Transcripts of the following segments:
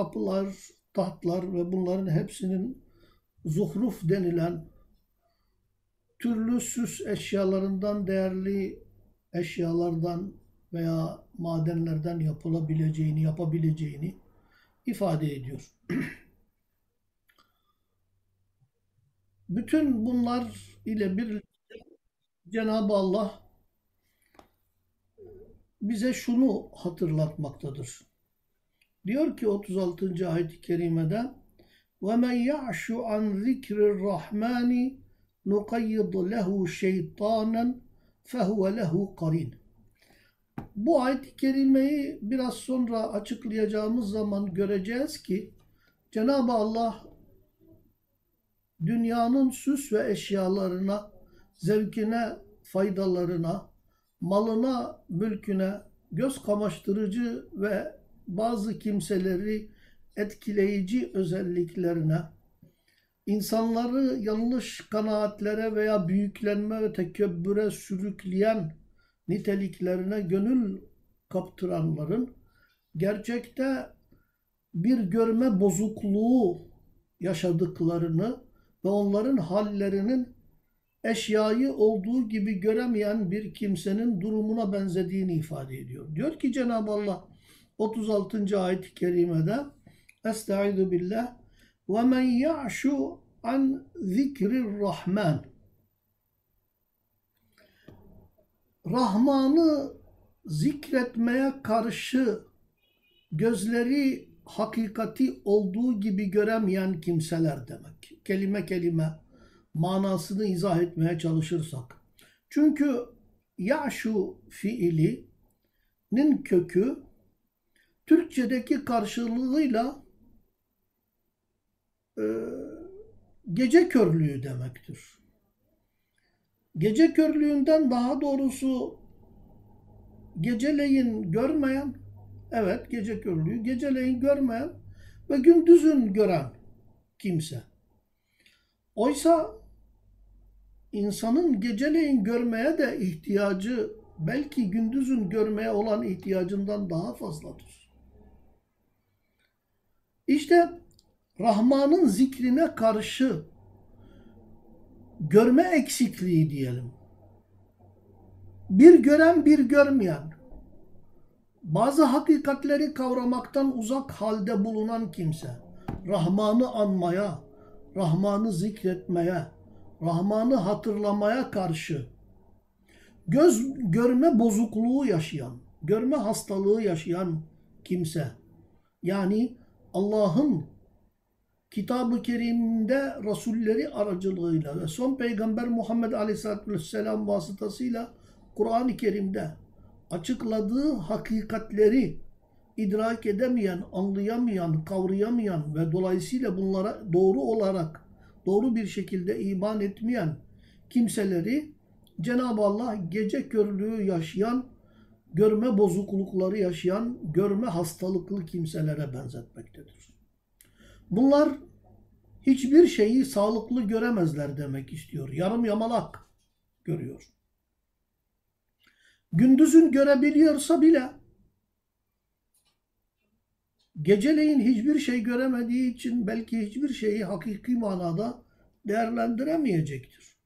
kapılar, tahtlar ve bunların hepsinin zuhruf denilen türlü süs eşyalarından, değerli eşyalardan veya madenlerden yapılabileceğini, yapabileceğini ifade ediyor. Bütün bunlar ile birlikte Cenab-ı Allah bize şunu hatırlatmaktadır. Diyor ki 36. ayet-i kerimede وَمَنْ يَعْشُ عَنْ ذِكْرِ الرَّحْمَانِ نُقَيِّضْ لَهُ شَيْطَانًا فَهُوَ لَهُ قَرِينٌ Bu ayet-i kerimeyi biraz sonra açıklayacağımız zaman göreceğiz ki Cenab-ı Allah dünyanın süs ve eşyalarına, zevkine, faydalarına, malına, mülküne, göz kamaştırıcı ve bazı kimseleri etkileyici özelliklerine, insanları yanlış kanaatlere veya büyüklenme ve tekebbüre sürükleyen niteliklerine gönül kaptıranların gerçekte bir görme bozukluğu yaşadıklarını ve onların hallerinin eşyayı olduğu gibi göremeyen bir kimsenin durumuna benzediğini ifade ediyor. Diyor ki Cenab-ı Allah 36. ayet-i kerimede Estaizu billah ve men ya'şu an zikrir rahman Rahman'ı zikretmeye karşı gözleri hakikati olduğu gibi göremeyen kimseler demek. Kelime kelime manasını izah etmeye çalışırsak. Çünkü yaşu fiilinin kökü Türkçedeki karşılığıyla e, gece körlüğü demektir. Gece körlüğünden daha doğrusu geceleyin görmeyen, evet gece körlüğü, geceleyin görmeyen ve gündüzün gören kimse. Oysa insanın geceleyin görmeye de ihtiyacı belki gündüzün görmeye olan ihtiyacından daha fazladır. İşte Rahman'ın zikrine karşı görme eksikliği diyelim. Bir gören bir görmeyen, bazı hakikatleri kavramaktan uzak halde bulunan kimse, Rahman'ı anmaya, Rahman'ı zikretmeye, Rahman'ı hatırlamaya karşı göz görme bozukluğu yaşayan, görme hastalığı yaşayan kimse, yani Allah'ın Kitab-ı Kerim'de Resulleri aracılığıyla ve son Peygamber Muhammed Aleyhisselatü Vesselam vasıtasıyla Kur'an-ı Kerim'de açıkladığı hakikatleri idrak edemeyen, anlayamayan, kavrayamayan ve dolayısıyla bunlara doğru olarak, doğru bir şekilde iman etmeyen kimseleri Cenab-ı Allah gece körlüğü yaşayan, görme bozuklukları yaşayan, görme hastalıklı kimselere benzetmektedir. Bunlar hiçbir şeyi sağlıklı göremezler demek istiyor. Yarım yamalak görüyor. Gündüzün görebiliyorsa bile geceleyin hiçbir şey göremediği için belki hiçbir şeyi hakiki manada değerlendiremeyecektir.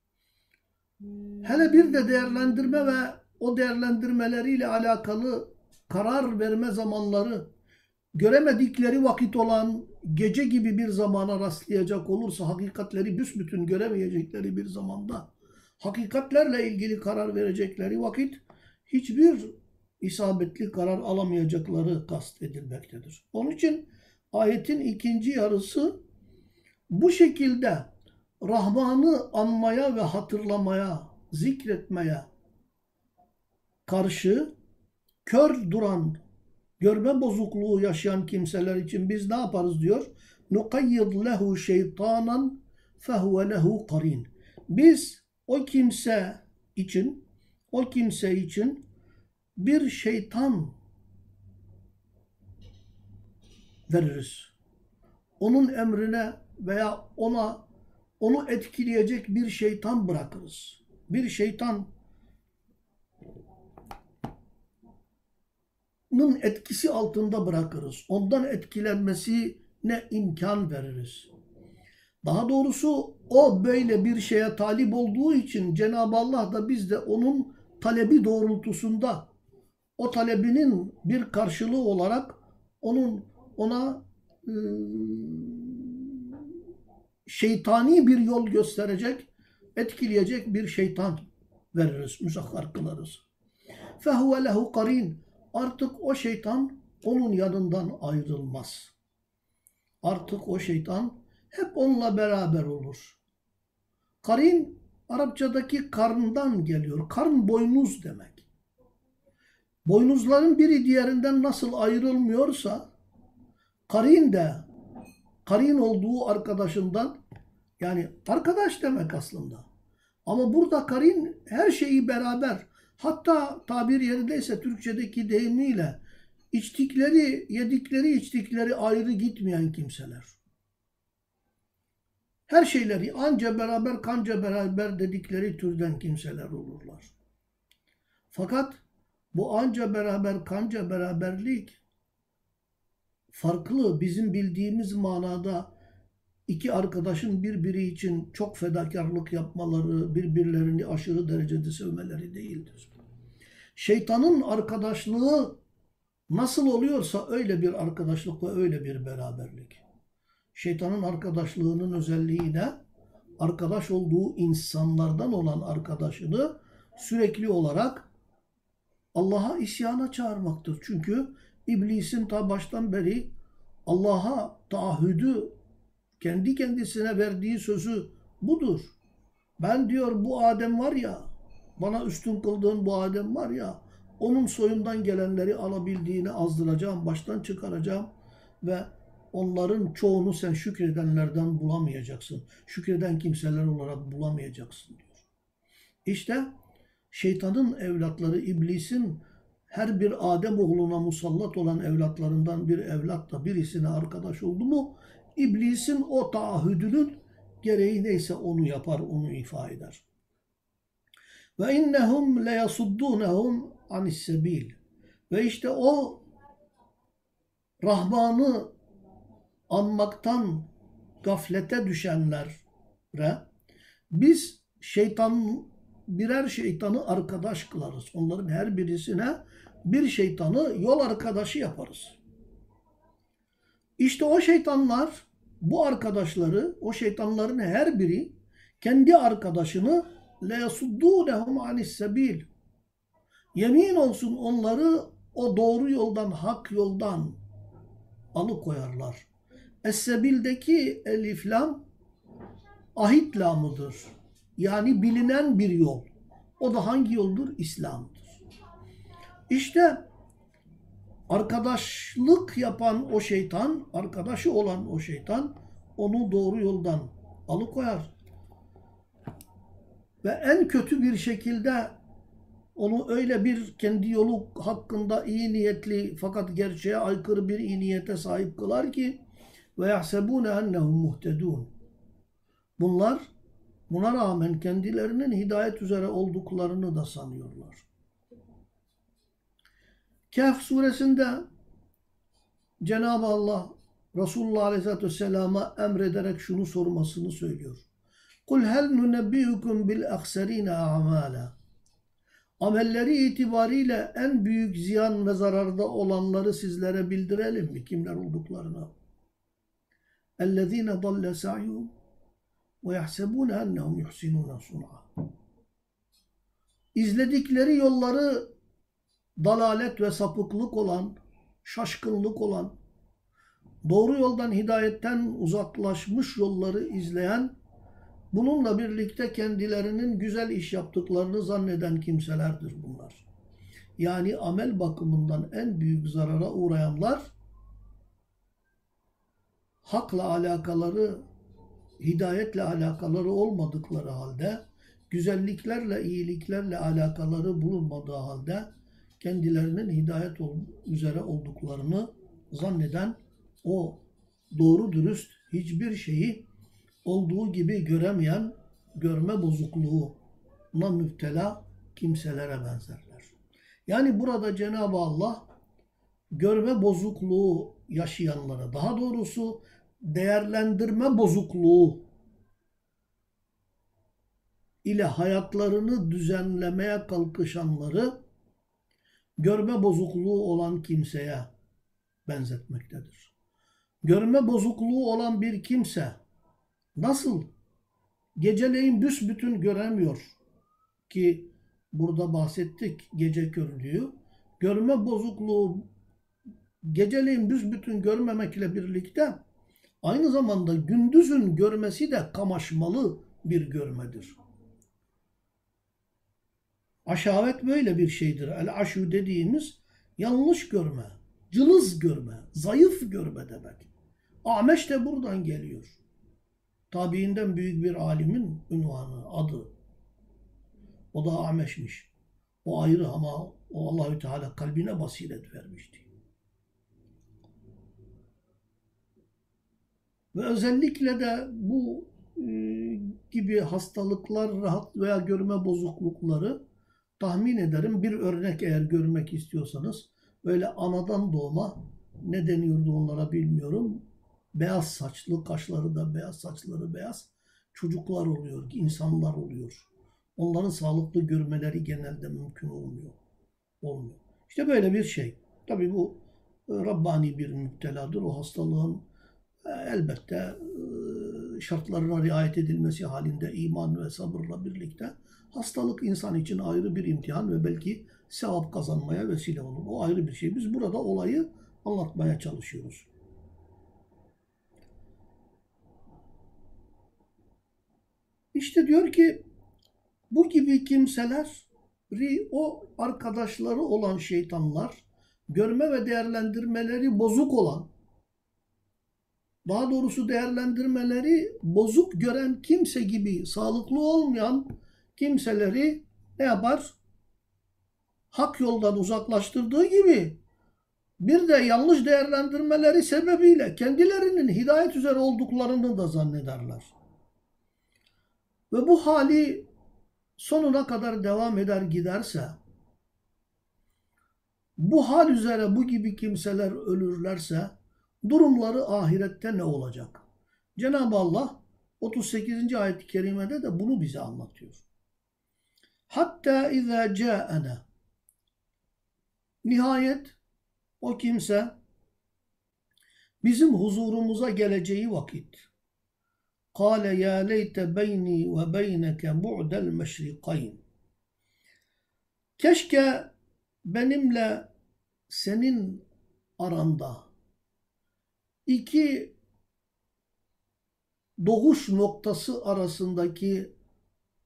Hele bir de değerlendirme ve o değerlendirmeleriyle alakalı karar verme zamanları göremedikleri vakit olan gece gibi bir zamana rastlayacak olursa hakikatleri büsbütün göremeyecekleri bir zamanda hakikatlerle ilgili karar verecekleri vakit hiçbir isabetli karar alamayacakları kast edilmektedir. Onun için ayetin ikinci yarısı bu şekilde Rahman'ı anmaya ve hatırlamaya, zikretmeye karşı kör duran, görme bozukluğu yaşayan kimseler için biz ne yaparız diyor. Nukayyid lehu şeytanan fehuve lehu karin. Biz o kimse için, o kimse için bir şeytan veririz. Onun emrine veya ona onu etkileyecek bir şeytan bırakırız. Bir şeytan şeytanın etkisi altında bırakırız. Ondan etkilenmesine imkan veririz. Daha doğrusu o böyle bir şeye talip olduğu için Cenab-ı Allah da biz de onun talebi doğrultusunda o talebinin bir karşılığı olarak onun ona e, şeytani bir yol gösterecek, etkileyecek bir şeytan veririz, müsahhar kılarız. فَهُوَ لَهُ قَرِينَ Artık o şeytan onun yanından ayrılmaz. Artık o şeytan hep onunla beraber olur. Karin Arapçadaki karndan geliyor. Karn boynuz demek. Boynuzların biri diğerinden nasıl ayrılmıyorsa karin de karin olduğu arkadaşından yani arkadaş demek aslında. Ama burada karin her şeyi beraber hatta tabir yerindeyse Türkçedeki deyimiyle içtikleri, yedikleri, içtikleri ayrı gitmeyen kimseler. Her şeyleri anca beraber kanca beraber dedikleri türden kimseler olurlar. Fakat bu anca beraber kanca beraberlik farklı bizim bildiğimiz manada iki arkadaşın birbiri için çok fedakarlık yapmaları, birbirlerini aşırı derecede sevmeleri değildir. Şeytanın arkadaşlığı nasıl oluyorsa öyle bir arkadaşlık ve öyle bir beraberlik. Şeytanın arkadaşlığının özelliği ne? Arkadaş olduğu insanlardan olan arkadaşını sürekli olarak Allah'a isyana çağırmaktır. Çünkü iblisin ta baştan beri Allah'a taahhüdü kendi kendisine verdiği sözü budur. Ben diyor bu Adem var ya, bana üstün kıldığın bu Adem var ya, onun soyundan gelenleri alabildiğini azdıracağım, baştan çıkaracağım ve onların çoğunu sen şükredenlerden bulamayacaksın. Şükreden kimseler olarak bulamayacaksın diyor. İşte şeytanın evlatları, iblisin her bir Adem oğluna musallat olan evlatlarından bir evlat da birisine arkadaş oldu mu İblisin o taahhüdünün gereği neyse onu yapar, onu ifa eder. Ve innehum le yasuddunhum anis. Ve işte o Rahman'ı anmaktan gaflete düşenlere biz şeytan birer şeytanı arkadaş kılarız. Onların her birisine bir şeytanı yol arkadaşı yaparız. İşte o şeytanlar bu arkadaşları, o şeytanların her biri kendi arkadaşını le yasuddûnehum anis sebil. Yemin olsun onları o doğru yoldan, hak yoldan alıkoyarlar. Es-sebildeki elif lam ahit lamıdır. Yani bilinen bir yol. O da hangi yoldur? İslam'dır. İşte arkadaşlık yapan o şeytan, arkadaşı olan o şeytan onu doğru yoldan alıkoyar. Ve en kötü bir şekilde onu öyle bir kendi yolu hakkında iyi niyetli fakat gerçeğe aykırı bir iyi niyete sahip kılar ki ve yahsebune ennehum muhtedun. Bunlar buna rağmen kendilerinin hidayet üzere olduklarını da sanıyorlar. Kehf suresinde Cenab-ı Allah Resulullah Aleyhisselatü Vesselam'a emrederek şunu sormasını söylüyor. Kul hel nunebbihukum bil akserine amala. Amelleri itibariyle en büyük ziyan ve zararda olanları sizlere bildirelim mi? Kimler olduklarını. Ellezine dalle sa'yuhum ve yahsebune ennehum yuhsinune sun'a. İzledikleri yolları dalalet ve sapıklık olan, şaşkınlık olan, doğru yoldan hidayetten uzaklaşmış yolları izleyen, bununla birlikte kendilerinin güzel iş yaptıklarını zanneden kimselerdir bunlar. Yani amel bakımından en büyük zarara uğrayanlar, hakla alakaları, hidayetle alakaları olmadıkları halde, güzelliklerle, iyiliklerle alakaları bulunmadığı halde, kendilerinin hidayet üzere olduklarını zanneden o doğru dürüst hiçbir şeyi olduğu gibi göremeyen görme bozukluğuna müptela kimselere benzerler. Yani burada Cenab-ı Allah görme bozukluğu yaşayanlara, daha doğrusu değerlendirme bozukluğu ile hayatlarını düzenlemeye kalkışanları görme bozukluğu olan kimseye benzetmektedir. Görme bozukluğu olan bir kimse nasıl geceleyin büsbütün göremiyor ki burada bahsettik gece körlüğü. Görme bozukluğu geceleyin büsbütün görmemekle birlikte aynı zamanda gündüzün görmesi de kamaşmalı bir görmedir. Aşavet böyle bir şeydir. El aşu dediğimiz yanlış görme, cılız görme, zayıf görme demek. Ahmeş de buradan geliyor. Tabiinden büyük bir alimin ünvanı, adı. O da Ahmeş'miş. O ayrı ama o Allahü Teala kalbine basiret vermişti. Ve özellikle de bu e, gibi hastalıklar, rahat veya görme bozuklukları tahmin ederim bir örnek eğer görmek istiyorsanız böyle anadan doğma ne deniyordu onlara bilmiyorum. Beyaz saçlı, kaşları da beyaz, saçları beyaz çocuklar oluyor, insanlar oluyor. Onların sağlıklı görmeleri genelde mümkün olmuyor. Olmuyor. İşte böyle bir şey. Tabii bu e, Rabbani bir müpteladır. O hastalığın elbette e, şartlarına riayet edilmesi halinde iman ve sabırla birlikte hastalık insan için ayrı bir imtihan ve belki sevap kazanmaya vesile olur. O ayrı bir şey. Biz burada olayı anlatmaya çalışıyoruz. İşte diyor ki bu gibi kimseler o arkadaşları olan şeytanlar görme ve değerlendirmeleri bozuk olan daha doğrusu değerlendirmeleri bozuk gören kimse gibi sağlıklı olmayan kimseleri ne yapar? Hak yoldan uzaklaştırdığı gibi bir de yanlış değerlendirmeleri sebebiyle kendilerinin hidayet üzere olduklarını da zannederler. Ve bu hali sonuna kadar devam eder giderse bu hal üzere bu gibi kimseler ölürlerse durumları ahirette ne olacak? Cenab-ı Allah 38. ayet-i kerimede de bunu bize anlatıyor. Hatta izâ câene Nihayet o kimse bizim huzurumuza geleceği vakit Kale ya leyte beyni ve beyneke bu'del Keşke benimle senin aranda iki doğuş noktası arasındaki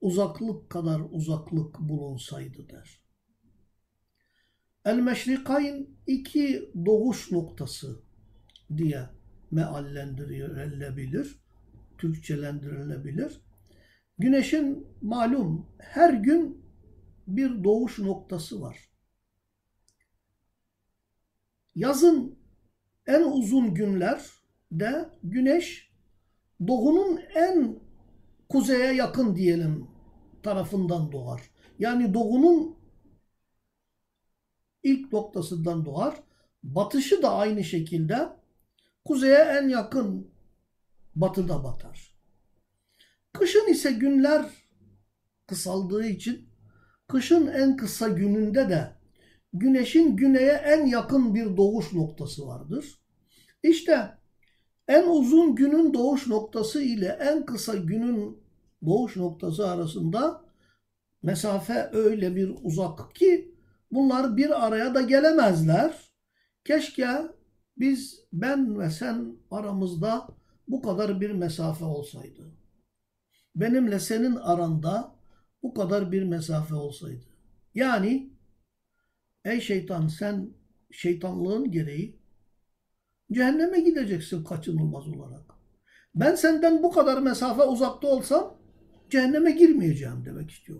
uzaklık kadar uzaklık bulunsaydı der. El-Meşrikayn iki doğuş noktası diye meallendirilebilir, Türkçelendirilebilir. Güneşin malum her gün bir doğuş noktası var. Yazın en uzun günlerde güneş doğunun en kuzeye yakın diyelim tarafından doğar. Yani doğunun ilk noktasından doğar. Batışı da aynı şekilde kuzeye en yakın batıda batar. Kışın ise günler kısaldığı için kışın en kısa gününde de güneşin güneye en yakın bir doğuş noktası vardır. İşte en uzun günün doğuş noktası ile en kısa günün doğuş noktası arasında mesafe öyle bir uzak ki bunlar bir araya da gelemezler. Keşke biz, ben ve sen aramızda bu kadar bir mesafe olsaydı. Benimle senin aranda bu kadar bir mesafe olsaydı. Yani ey şeytan sen şeytanlığın gereği cehenneme gideceksin kaçınılmaz olarak. Ben senden bu kadar mesafe uzakta olsam cehenneme girmeyeceğim demek istiyor.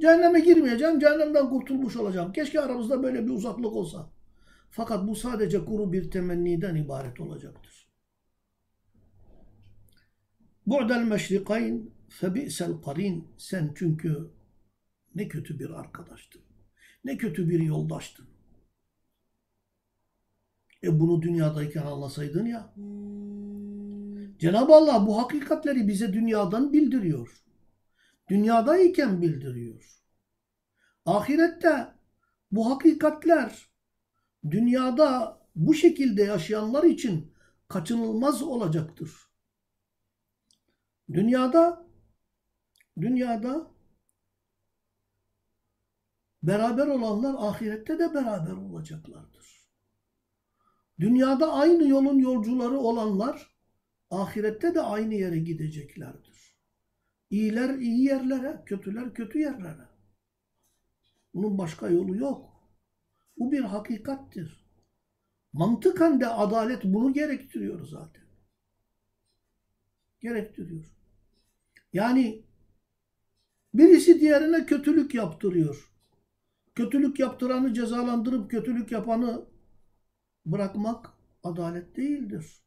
Cehenneme girmeyeceğim, cehennemden kurtulmuş olacağım. Keşke aramızda böyle bir uzaklık olsa. Fakat bu sadece kuru bir temenniden ibaret olacaktır. Bu'del meşrikayn febi'sel karin. Sen çünkü ne kötü bir arkadaştın. Ne kötü bir yoldaştın. E bunu dünyadayken anlasaydın ya. Cenab-ı Allah bu hakikatleri bize dünyadan bildiriyor. Dünyadayken bildiriyor. Ahirette bu hakikatler dünyada bu şekilde yaşayanlar için kaçınılmaz olacaktır. Dünyada dünyada beraber olanlar ahirette de beraber olacaklardır. Dünyada aynı yolun yolcuları olanlar ahirette de aynı yere gideceklerdir. İyiler iyi yerlere, kötüler kötü yerlere. Bunun başka yolu yok. Bu bir hakikattir. Mantıken de adalet bunu gerektiriyor zaten. Gerektiriyor. Yani birisi diğerine kötülük yaptırıyor. Kötülük yaptıranı cezalandırıp kötülük yapanı bırakmak adalet değildir.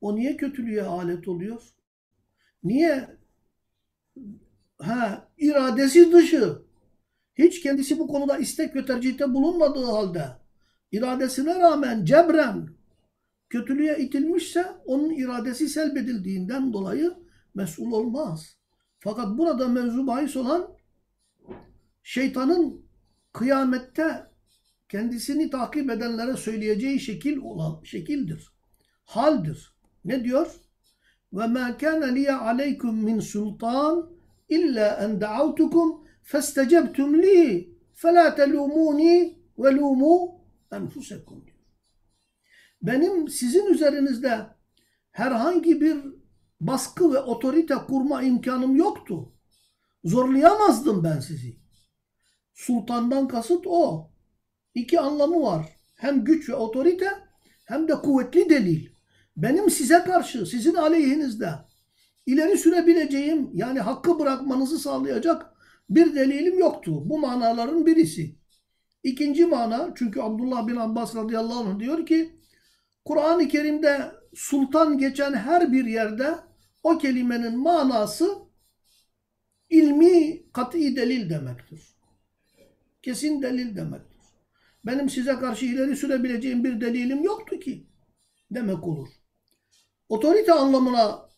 O niye kötülüğe alet oluyor? Niye? Ha, iradesi dışı. Hiç kendisi bu konuda istek ve tercihte bulunmadığı halde iradesine rağmen cebren kötülüğe itilmişse onun iradesi selbedildiğinden dolayı mesul olmaz. Fakat burada mevzu bahis olan şeytanın kıyamette kendisini takip edenlere söyleyeceği şekil olan şekildir. Haldir. Ne diyor? Ve ma kana liye aleykum min sultan illa en da'awtukum festecebtum li fela telumuni ve lumu enfusekum. Benim sizin üzerinizde herhangi bir baskı ve otorite kurma imkanım yoktu. Zorlayamazdım ben sizi. Sultandan kasıt o. İki anlamı var. Hem güç ve otorite hem de kuvvetli delil. Benim size karşı, sizin aleyhinizde ileri sürebileceğim yani hakkı bırakmanızı sağlayacak bir delilim yoktu. Bu manaların birisi. İkinci mana çünkü Abdullah bin Abbas radıyallahu anh diyor ki Kur'an-ı Kerim'de sultan geçen her bir yerde o kelimenin manası ilmi kat'i delil demektir. Kesin delil demektir. Benim size karşı ileri sürebileceğim bir delilim yoktu ki demek olur. Otorite anlamına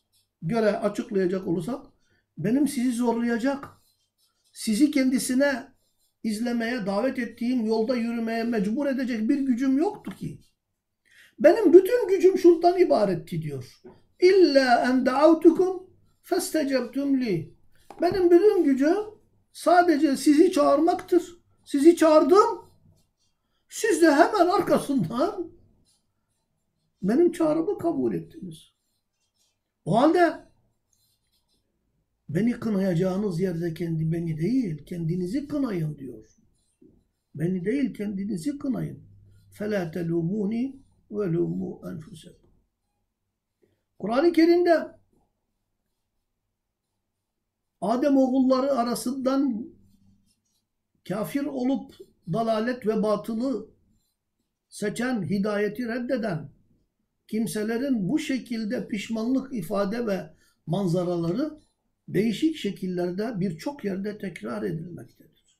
göre açıklayacak olursak benim sizi zorlayacak, sizi kendisine izlemeye, davet ettiğim yolda yürümeye mecbur edecek bir gücüm yoktu ki. Benim bütün gücüm şundan ibaretti diyor. İlla en da'avtukum festecebtum li. Benim bütün gücüm sadece sizi çağırmaktır. Sizi çağırdım. Siz de hemen arkasından benim çağrımı kabul ettiniz. O halde beni kınayacağınız yerde kendi beni değil, kendinizi kınayın diyor. Beni değil, kendinizi kınayın. فَلَا تَلُومُونِ وَلُومُوا أَنْفُسَكُمْ Kur'an-ı Kerim'de Adem oğulları arasından kafir olup dalalet ve batılı seçen, hidayeti reddeden kimselerin bu şekilde pişmanlık ifade ve manzaraları değişik şekillerde birçok yerde tekrar edilmektedir.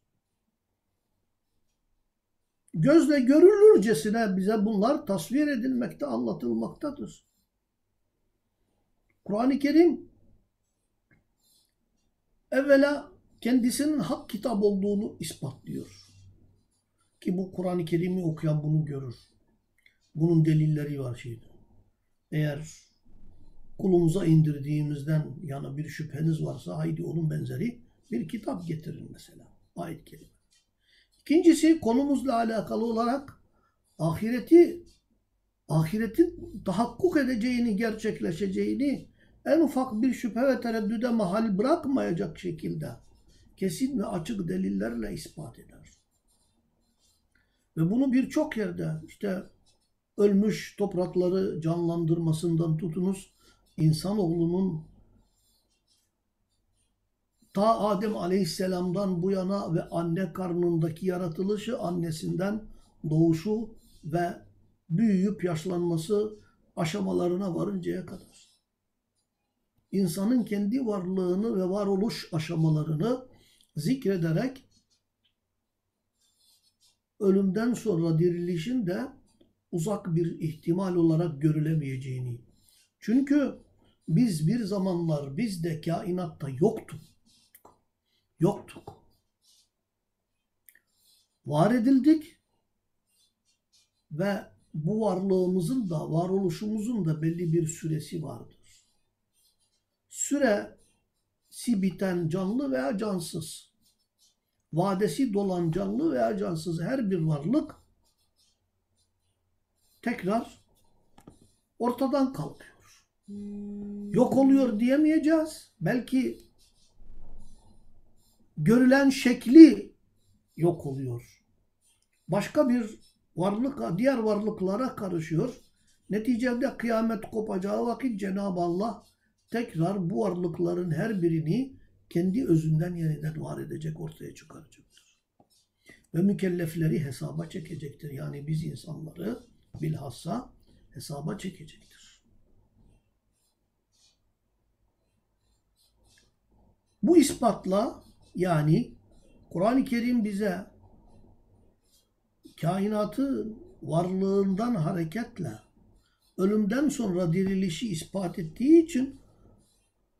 Gözle görülürcesine bize bunlar tasvir edilmekte, anlatılmaktadır. Kur'an-ı Kerim evvela kendisinin hak kitap olduğunu ispatlıyor. Ki bu Kur'an-ı Kerim'i okuyan bunu görür. Bunun delilleri var şeyde. Eğer kulumuza indirdiğimizden yana bir şüpheniz varsa haydi onun benzeri bir kitap getirin mesela. Ayet kelime. İkincisi konumuzla alakalı olarak ahireti ahiretin tahakkuk edeceğini, gerçekleşeceğini en ufak bir şüphe ve tereddüde mahal bırakmayacak şekilde kesin ve açık delillerle ispat eder. Ve bunu birçok yerde işte ölmüş toprakları canlandırmasından tutunuz insanoğlunun ta Adem Aleyhisselam'dan bu yana ve anne karnındaki yaratılışı, annesinden doğuşu ve büyüyüp yaşlanması aşamalarına varıncaya kadar. İnsanın kendi varlığını ve varoluş aşamalarını zikrederek ölümden sonra dirilişin de uzak bir ihtimal olarak görülemeyeceğini. Çünkü biz bir zamanlar biz de kainatta yoktuk. Yoktuk. Var edildik ve bu varlığımızın da varoluşumuzun da belli bir süresi vardır. Süresi biten canlı veya cansız, vadesi dolan canlı veya cansız her bir varlık tekrar ortadan kalkıyor. Yok oluyor diyemeyeceğiz. Belki görülen şekli yok oluyor. Başka bir varlık diğer varlıklara karışıyor. Neticede kıyamet kopacağı vakit Cenab-ı Allah tekrar bu varlıkların her birini kendi özünden yeniden var edecek, ortaya çıkaracaktır. Ve mükellefleri hesaba çekecektir. Yani biz insanları bilhassa hesaba çekecektir. Bu ispatla yani Kur'an-ı Kerim bize kainatı varlığından hareketle ölümden sonra dirilişi ispat ettiği için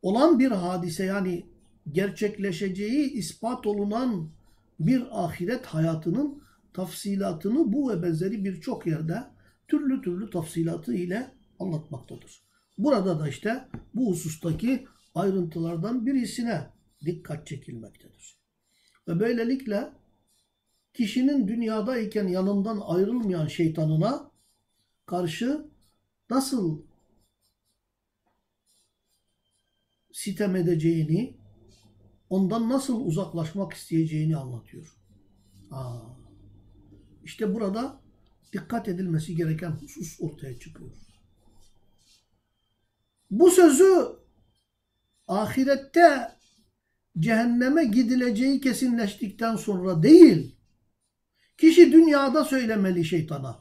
olan bir hadise yani gerçekleşeceği ispat olunan bir ahiret hayatının tafsilatını bu ve benzeri birçok yerde türlü türlü tafsilatı ile anlatmaktadır. Burada da işte bu husustaki ayrıntılardan birisine dikkat çekilmektedir. Ve böylelikle kişinin dünyadayken yanından ayrılmayan şeytanına karşı nasıl sitem edeceğini, ondan nasıl uzaklaşmak isteyeceğini anlatıyor. Aa, işte burada dikkat edilmesi gereken husus ortaya çıkıyor. Bu sözü ahirette cehenneme gidileceği kesinleştikten sonra değil, kişi dünyada söylemeli şeytana.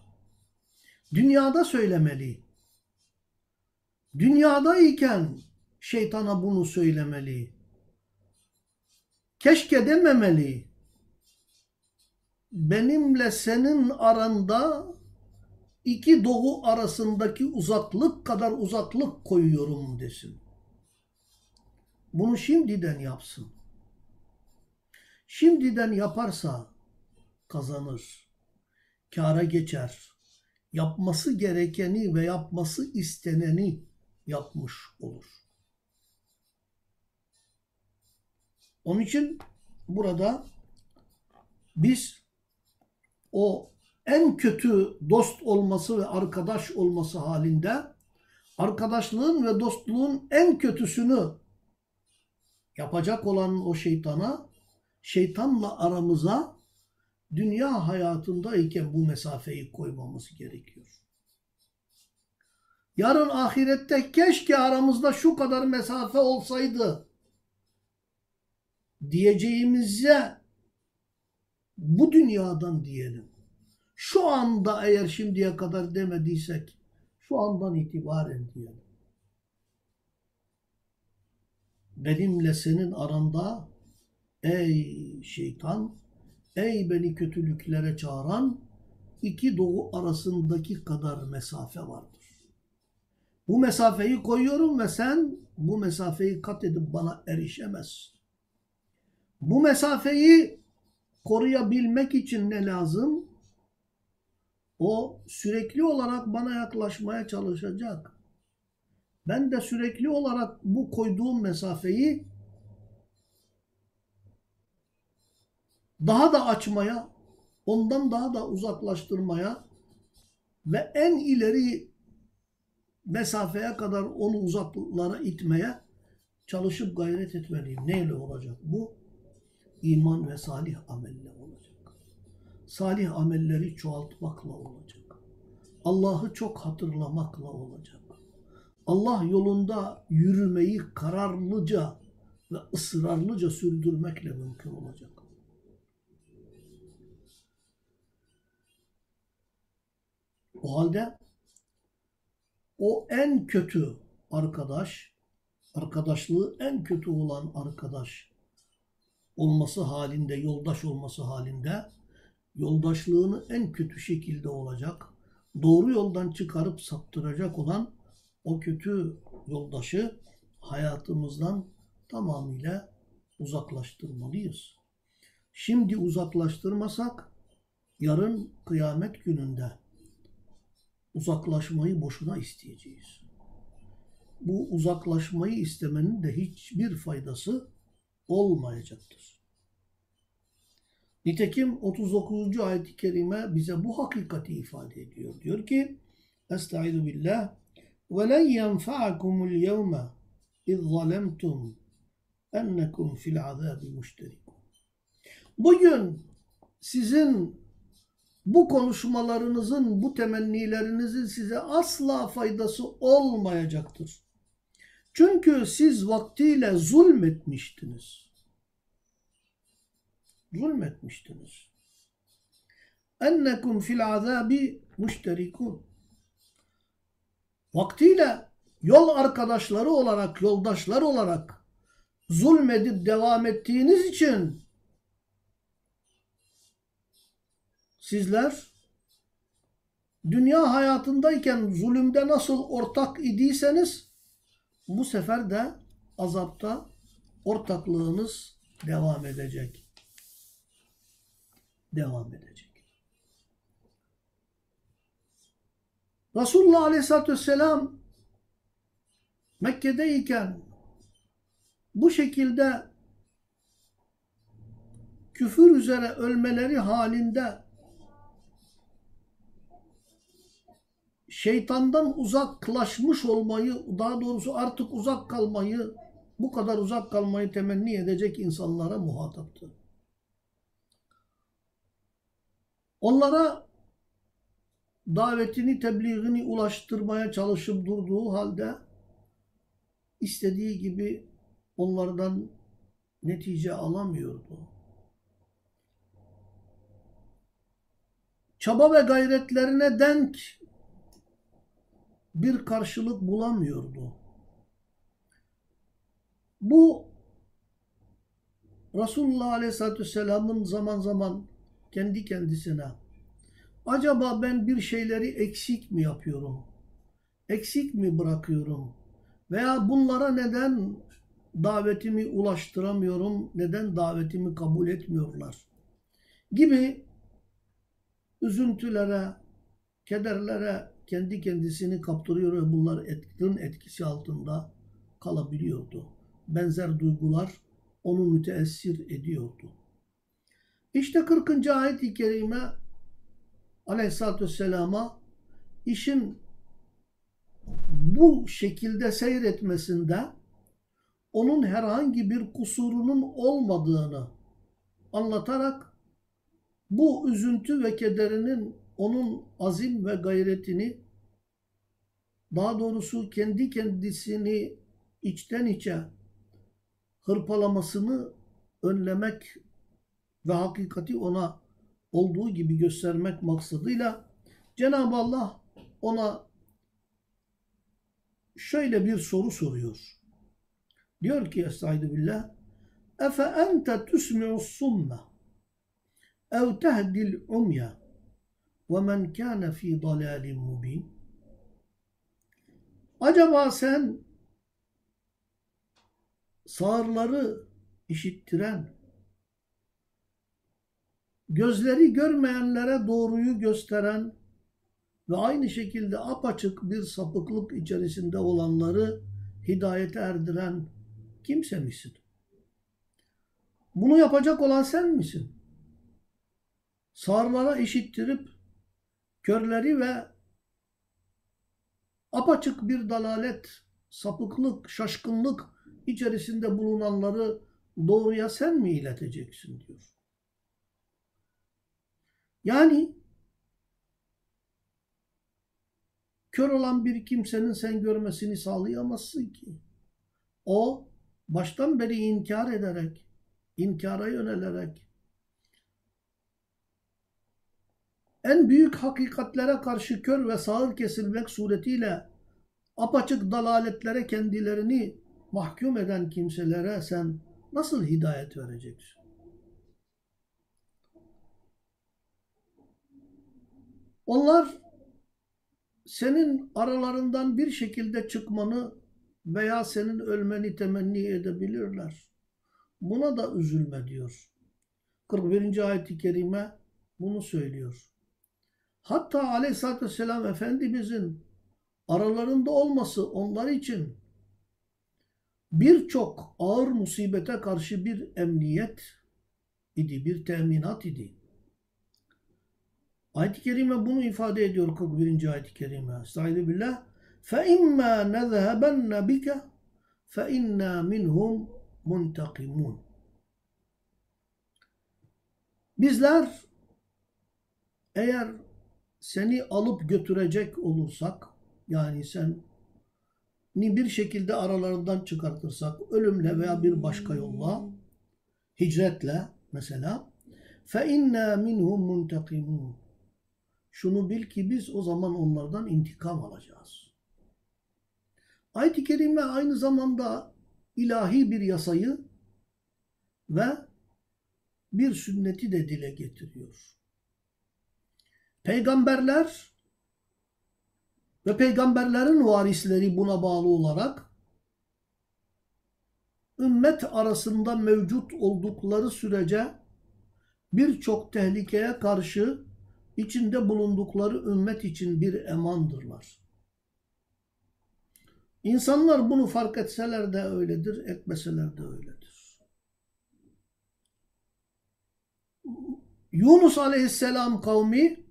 Dünyada söylemeli. Dünyadayken şeytana bunu söylemeli. Keşke dememeli. Benimle senin aranda iki doğu arasındaki uzaklık kadar uzaklık koyuyorum desin. Bunu şimdiden yapsın. Şimdiden yaparsa kazanır. Kâra geçer. Yapması gerekeni ve yapması isteneni yapmış olur. Onun için burada biz o en kötü dost olması ve arkadaş olması halinde arkadaşlığın ve dostluğun en kötüsünü yapacak olan o şeytana, şeytanla aramıza dünya hayatındayken bu mesafeyi koymamız gerekiyor. Yarın ahirette keşke aramızda şu kadar mesafe olsaydı diyeceğimize bu dünyadan diyelim. Şu anda eğer şimdiye kadar demediysek şu andan itibaren diyelim. benimle senin aranda ey şeytan, ey beni kötülüklere çağıran iki doğu arasındaki kadar mesafe vardır. Bu mesafeyi koyuyorum ve sen bu mesafeyi kat edip bana erişemezsin. Bu mesafeyi koruyabilmek için ne lazım? O sürekli olarak bana yaklaşmaya çalışacak. Ben de sürekli olarak bu koyduğum mesafeyi daha da açmaya, ondan daha da uzaklaştırmaya ve en ileri mesafeye kadar onu uzaklara itmeye çalışıp gayret etmeliyim. Neyle olacak bu? İman ve salih amelle olacak. Salih amelleri çoğaltmakla olacak. Allah'ı çok hatırlamakla olacak. Allah yolunda yürümeyi kararlıca ve ısrarlıca sürdürmekle mümkün olacak. O halde o en kötü arkadaş, arkadaşlığı en kötü olan arkadaş olması halinde, yoldaş olması halinde yoldaşlığını en kötü şekilde olacak. doğru yoldan çıkarıp saptıracak olan o kötü yoldaşı hayatımızdan tamamıyla uzaklaştırmalıyız. Şimdi uzaklaştırmasak yarın kıyamet gününde uzaklaşmayı boşuna isteyeceğiz. Bu uzaklaşmayı istemenin de hiçbir faydası olmayacaktır. Nitekim 39. ayet-i kerime bize bu hakikati ifade ediyor. Diyor ki Estaizu billah وَلَنْ يَنْفَعَكُمُ الْيَوْمَ اِذْ ظَلَمْتُمْ اَنَّكُمْ فِي الْعَذَابِ مُشْتَرِكُونَ Bugün sizin bu konuşmalarınızın, bu temennilerinizin size asla faydası olmayacaktır. Çünkü siz vaktiyle zulmetmiştiniz. Zulmetmiştiniz. Ennekum fil azabi müşterikun. Vaktiyle yol arkadaşları olarak, yoldaşlar olarak zulmedip devam ettiğiniz için sizler dünya hayatındayken zulümde nasıl ortak idiyseniz bu sefer de azapta ortaklığınız devam edecek. Devam edecek. Resulullah Aleyhisselatü Vesselam Mekke'deyken bu şekilde küfür üzere ölmeleri halinde şeytandan uzaklaşmış olmayı, daha doğrusu artık uzak kalmayı, bu kadar uzak kalmayı temenni edecek insanlara muhataptı. Onlara davetini, tebliğini ulaştırmaya çalışıp durduğu halde istediği gibi onlardan netice alamıyordu. Çaba ve gayretlerine denk bir karşılık bulamıyordu. Bu Resulullah Aleyhisselatü Vesselam'ın zaman zaman kendi kendisine acaba ben bir şeyleri eksik mi yapıyorum? Eksik mi bırakıyorum? Veya bunlara neden davetimi ulaştıramıyorum? Neden davetimi kabul etmiyorlar? Gibi üzüntülere, kederlere kendi kendisini kaptırıyor ve bunlar etkinin etkisi altında kalabiliyordu. Benzer duygular onu müteessir ediyordu. İşte 40. ayet-i kerime aleyhissalatü vesselama işin bu şekilde seyretmesinde onun herhangi bir kusurunun olmadığını anlatarak bu üzüntü ve kederinin onun azim ve gayretini daha doğrusu kendi kendisini içten içe hırpalamasını önlemek ve hakikati ona olduğu gibi göstermek maksadıyla Cenab-ı Allah ona şöyle bir soru soruyor. Diyor ki Estaizu billah Efe ente tusmi'us summe ev tehdil umya وَمَنْ كَانَ ف۪ي ضَلَالٍ مُب۪ينٍ Acaba sen sağırları işittiren, gözleri görmeyenlere doğruyu gösteren ve aynı şekilde apaçık bir sapıklık içerisinde olanları hidayete erdiren kimse misin? Bunu yapacak olan sen misin? Sağırlara işittirip körleri ve apaçık bir dalalet, sapıklık, şaşkınlık içerisinde bulunanları doğruya sen mi ileteceksin diyor. Yani kör olan bir kimsenin sen görmesini sağlayamazsın ki. O baştan beri inkar ederek, inkara yönelerek, en büyük hakikatlere karşı kör ve sağır kesilmek suretiyle apaçık dalaletlere kendilerini mahkum eden kimselere sen nasıl hidayet vereceksin? Onlar senin aralarından bir şekilde çıkmanı veya senin ölmeni temenni edebilirler. Buna da üzülme diyor. 41. ayet-i kerime bunu söylüyor. Hatta aleyhissalatü vesselam Efendimizin aralarında olması onlar için birçok ağır musibete karşı bir emniyet idi, bir teminat idi. Ayet-i Kerime bunu ifade ediyor 41. ayet-i kerime. Estaizu billah. فَاِمَّا نَذْهَبَنَّ بِكَ فَاِنَّا مِنْهُمْ مُنْتَقِمُونَ Bizler eğer seni alıp götürecek olursak yani sen ni bir şekilde aralarından çıkartırsak ölümle veya bir başka yolla hicretle mesela fe inna minhum muntakimun şunu bil ki biz o zaman onlardan intikam alacağız. Ayet-i Kerime aynı zamanda ilahi bir yasayı ve bir sünneti de dile getiriyor. Peygamberler ve peygamberlerin varisleri buna bağlı olarak ümmet arasında mevcut oldukları sürece birçok tehlikeye karşı içinde bulundukları ümmet için bir emandırlar. İnsanlar bunu fark etseler de öyledir, etmeseler de öyledir. Yunus aleyhisselam kavmi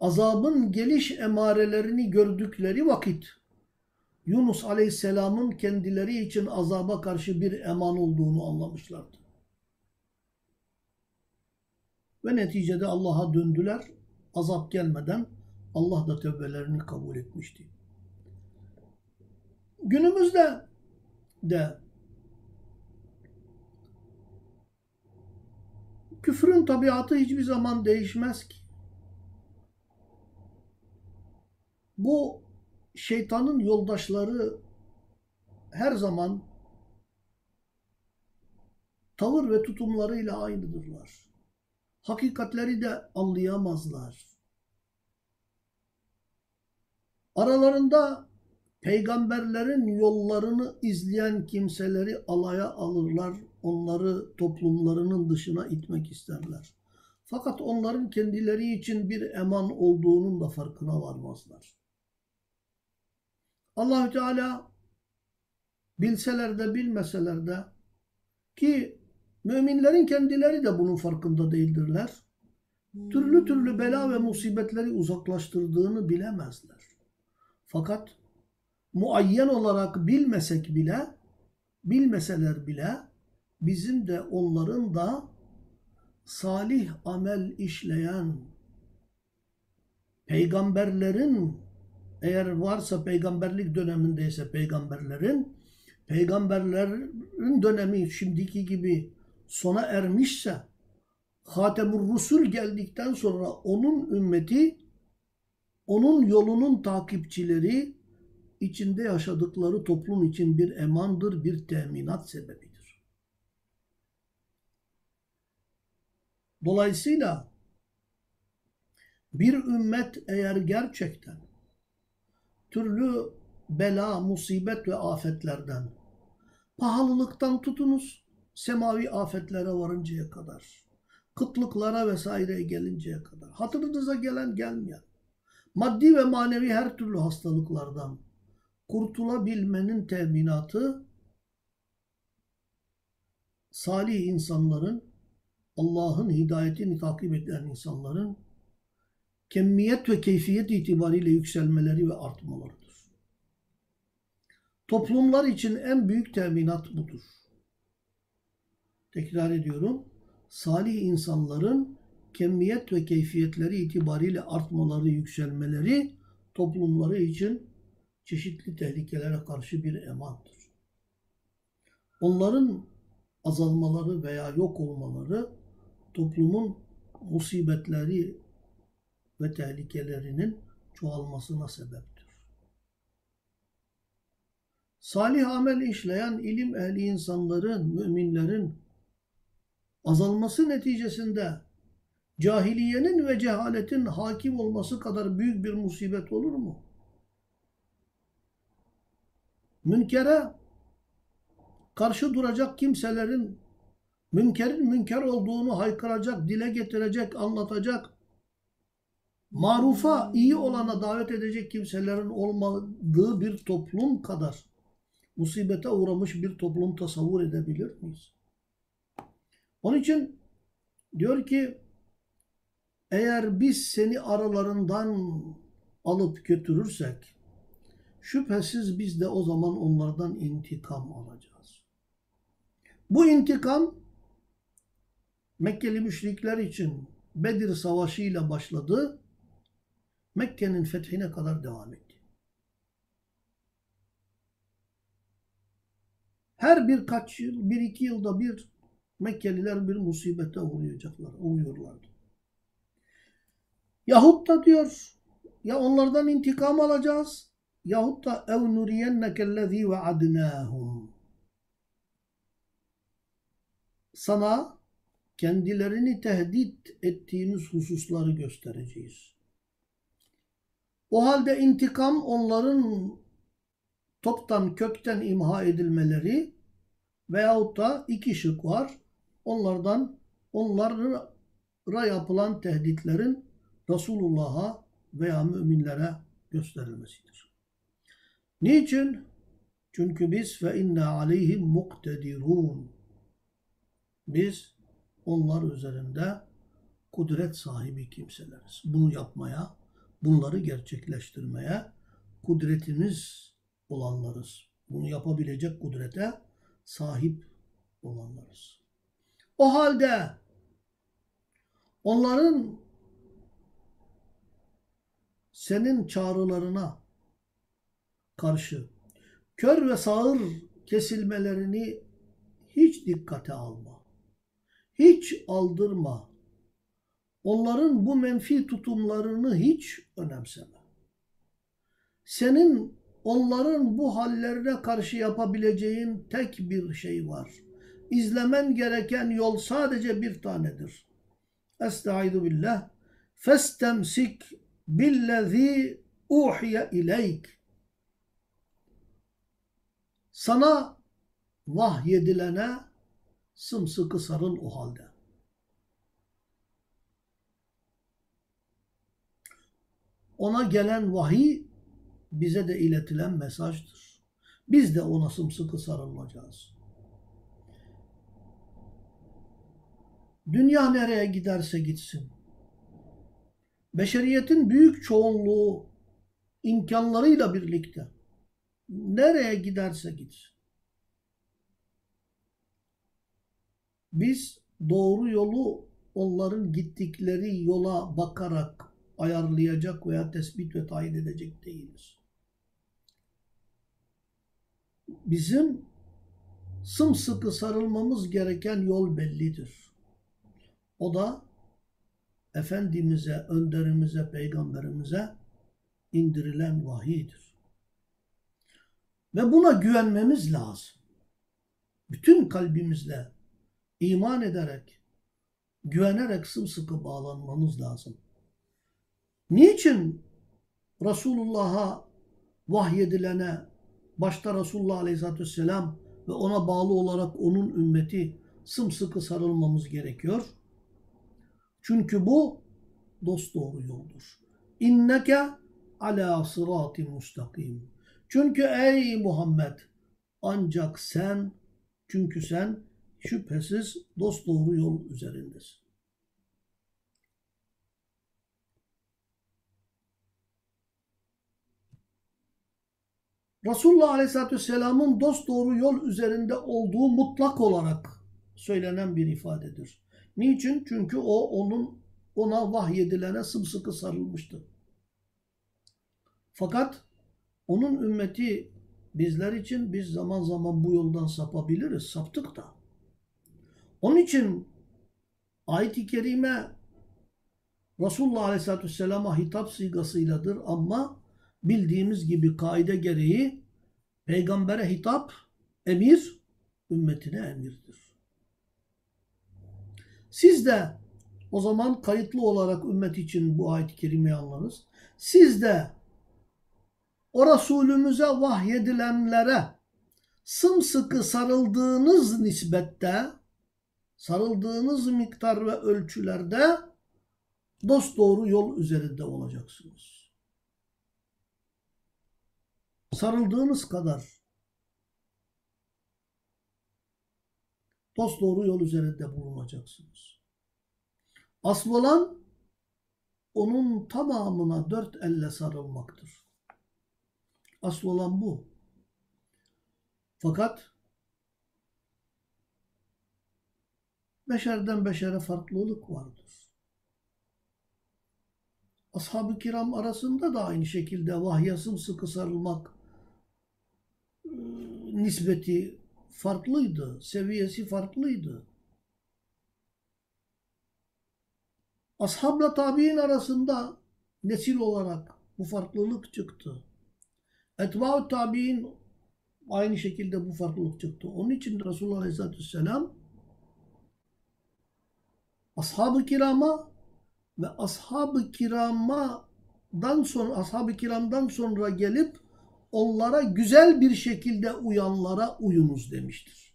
azabın geliş emarelerini gördükleri vakit Yunus aleyhisselamın kendileri için azaba karşı bir eman olduğunu anlamışlardı. Ve neticede Allah'a döndüler. Azap gelmeden Allah da tövbelerini kabul etmişti. Günümüzde de küfrün tabiatı hiçbir zaman değişmez ki. Bu şeytanın yoldaşları her zaman tavır ve tutumlarıyla aynıdırlar. Hakikatleri de anlayamazlar. Aralarında peygamberlerin yollarını izleyen kimseleri alaya alırlar, onları toplumlarının dışına itmek isterler. Fakat onların kendileri için bir eman olduğunun da farkına varmazlar. Allahü Teala bilseler de bilmeseler de ki müminlerin kendileri de bunun farkında değildirler. Türlü türlü bela ve musibetleri uzaklaştırdığını bilemezler. Fakat muayyen olarak bilmesek bile, bilmeseler bile bizim de onların da salih amel işleyen peygamberlerin eğer varsa peygamberlik dönemindeyse peygamberlerin peygamberlerin dönemi şimdiki gibi sona ermişse Hatemur Rusul geldikten sonra onun ümmeti onun yolunun takipçileri içinde yaşadıkları toplum için bir emandır, bir teminat sebebidir. Dolayısıyla bir ümmet eğer gerçekten türlü bela, musibet ve afetlerden, pahalılıktan tutunuz, semavi afetlere varıncaya kadar, kıtlıklara vesaireye gelinceye kadar, hatırınıza gelen gelmeyen, maddi ve manevi her türlü hastalıklardan kurtulabilmenin teminatı salih insanların, Allah'ın hidayetini takip eden insanların kemmiyet ve keyfiyet itibariyle yükselmeleri ve artmalarıdır. Toplumlar için en büyük teminat budur. Tekrar ediyorum. Salih insanların kemmiyet ve keyfiyetleri itibariyle artmaları, yükselmeleri toplumları için çeşitli tehlikelere karşı bir emandır. Onların azalmaları veya yok olmaları toplumun musibetleri ve tehlikelerinin çoğalmasına sebeptir. Salih amel işleyen ilim ehli insanların, müminlerin azalması neticesinde cahiliyenin ve cehaletin hakim olması kadar büyük bir musibet olur mu? Münkere karşı duracak kimselerin münkerin münker olduğunu haykıracak, dile getirecek, anlatacak, marufa, iyi olana davet edecek kimselerin olmadığı bir toplum kadar musibete uğramış bir toplum tasavvur edebilir miyiz? Onun için diyor ki eğer biz seni aralarından alıp götürürsek şüphesiz biz de o zaman onlardan intikam alacağız. Bu intikam Mekkeli müşrikler için Bedir Savaşı ile başladı. Mekke'nin fethine kadar devam etti. Her birkaç yıl, bir iki yılda bir Mekkeliler bir musibete uğrayacaklar, uğruyorlardı. Yahut da diyor ya onlardan intikam alacağız yahut da ev nuriyennekellezî ve'adnâhum sana kendilerini tehdit ettiğimiz hususları göstereceğiz. O halde intikam onların toptan kökten imha edilmeleri veyahut da iki şık var. Onlardan onlara yapılan tehditlerin Resulullah'a veya müminlere gösterilmesidir. Niçin? Çünkü biz fe inna aleyhim muktedirun. Biz onlar üzerinde kudret sahibi kimseleriz. Bunu yapmaya, bunları gerçekleştirmeye kudretimiz olanlarız. Bunu yapabilecek kudrete sahip olanlarız. O halde onların senin çağrılarına karşı kör ve sağır kesilmelerini hiç dikkate alma. Hiç aldırma. Onların bu menfi tutumlarını hiç önemseme. Senin onların bu hallerine karşı yapabileceğin tek bir şey var. İzlemen gereken yol sadece bir tanedir. Estaizu billah. Festemsik billezî uhiye ileyk. Sana vahyedilene sımsıkı sarıl o halde. Ona gelen vahiy bize de iletilen mesajdır. Biz de ona sımsıkı sarılacağız. Dünya nereye giderse gitsin. Beşeriyetin büyük çoğunluğu imkanlarıyla birlikte nereye giderse gitsin. Biz doğru yolu onların gittikleri yola bakarak ayarlayacak veya tespit ve tayin edecek değiliz. Bizim sımsıkı sarılmamız gereken yol bellidir. O da Efendimiz'e, önderimize, peygamberimize indirilen vahiydir. Ve buna güvenmemiz lazım. Bütün kalbimizle iman ederek, güvenerek sımsıkı bağlanmamız lazım. Niçin Resulullah'a vahyedilene, başta Resulullah Aleyhisselatü Vesselam ve ona bağlı olarak onun ümmeti sımsıkı sarılmamız gerekiyor? Çünkü bu dosdoğru yoldur. İnneke ala sırati mustakim. Çünkü ey Muhammed ancak sen çünkü sen şüphesiz dosdoğru yol üzerindesin. Resulullah Aleyhisselatü Vesselam'ın dosdoğru yol üzerinde olduğu mutlak olarak söylenen bir ifadedir. Niçin? Çünkü o onun ona vahyedilene sımsıkı sarılmıştı. Fakat onun ümmeti bizler için biz zaman zaman bu yoldan sapabiliriz. Saptık da. Onun için ayet-i kerime Resulullah Aleyhisselatü Vesselam'a hitap sigasıyladır ama bildiğimiz gibi kaide gereği peygambere hitap emir, ümmetine emirdir. Siz de O zaman kayıtlı olarak ümmet için bu ayet-i kerimeyi anlarız. Siz de o Resulümüze vahyedilenlere sımsıkı sarıldığınız nisbette, sarıldığınız miktar ve ölçülerde dosdoğru yol üzerinde olacaksınız. Sarıldığınız kadar dosdoğru yol üzerinde bulunacaksınız. Asıl olan onun tamamına dört elle sarılmaktır. Asıl olan bu. Fakat beşerden beşere farklılık vardır. Ashab-ı kiram arasında da aynı şekilde vahye sımsıkı sarılmak nispeti farklıydı, seviyesi farklıydı. Ashabla tabi'in arasında nesil olarak bu farklılık çıktı. Etba'u tabi'in aynı şekilde bu farklılık çıktı. Onun için Resulullah Aleyhisselatü Vesselam ashab-ı kirama ve ashab-ı kiramadan sonra ashab-ı kiramdan sonra gelip onlara güzel bir şekilde uyanlara uyunuz demiştir.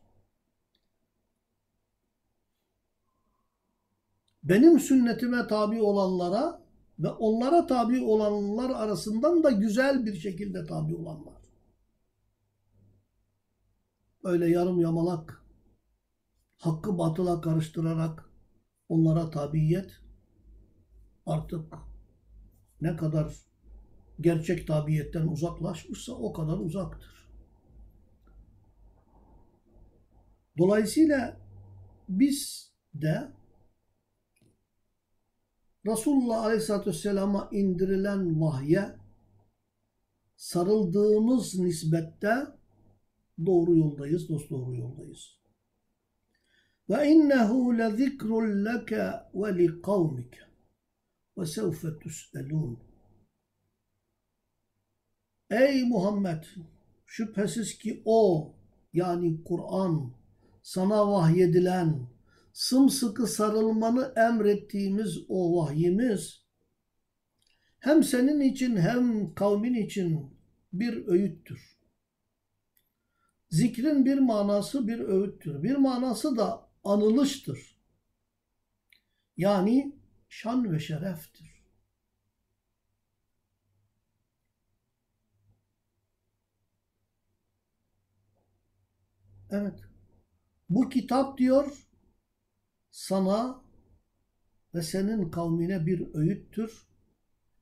Benim sünnetime tabi olanlara ve onlara tabi olanlar arasından da güzel bir şekilde tabi olanlar. Öyle yarım yamalak, hakkı batıla karıştırarak onlara tabiyet artık ne kadar gerçek tabiyetten uzaklaşmışsa o kadar uzaktır. Dolayısıyla biz de Resulullah Aleyhisselatü Vesselam'a indirilen vahye sarıldığımız nisbette doğru yoldayız, dost doğru yoldayız. Ve innehu lezikrun leke ve li kavmike ve sevfe tus'elun. Ey Muhammed! Şüphesiz ki o yani Kur'an sana vahyedilen sımsıkı sarılmanı emrettiğimiz o vahyimiz hem senin için hem kavmin için bir öğüttür. Zikrin bir manası bir öğüttür. Bir manası da anılıştır. Yani şan ve şereftir. Evet. Bu kitap diyor sana ve senin kavmine bir öğüttür.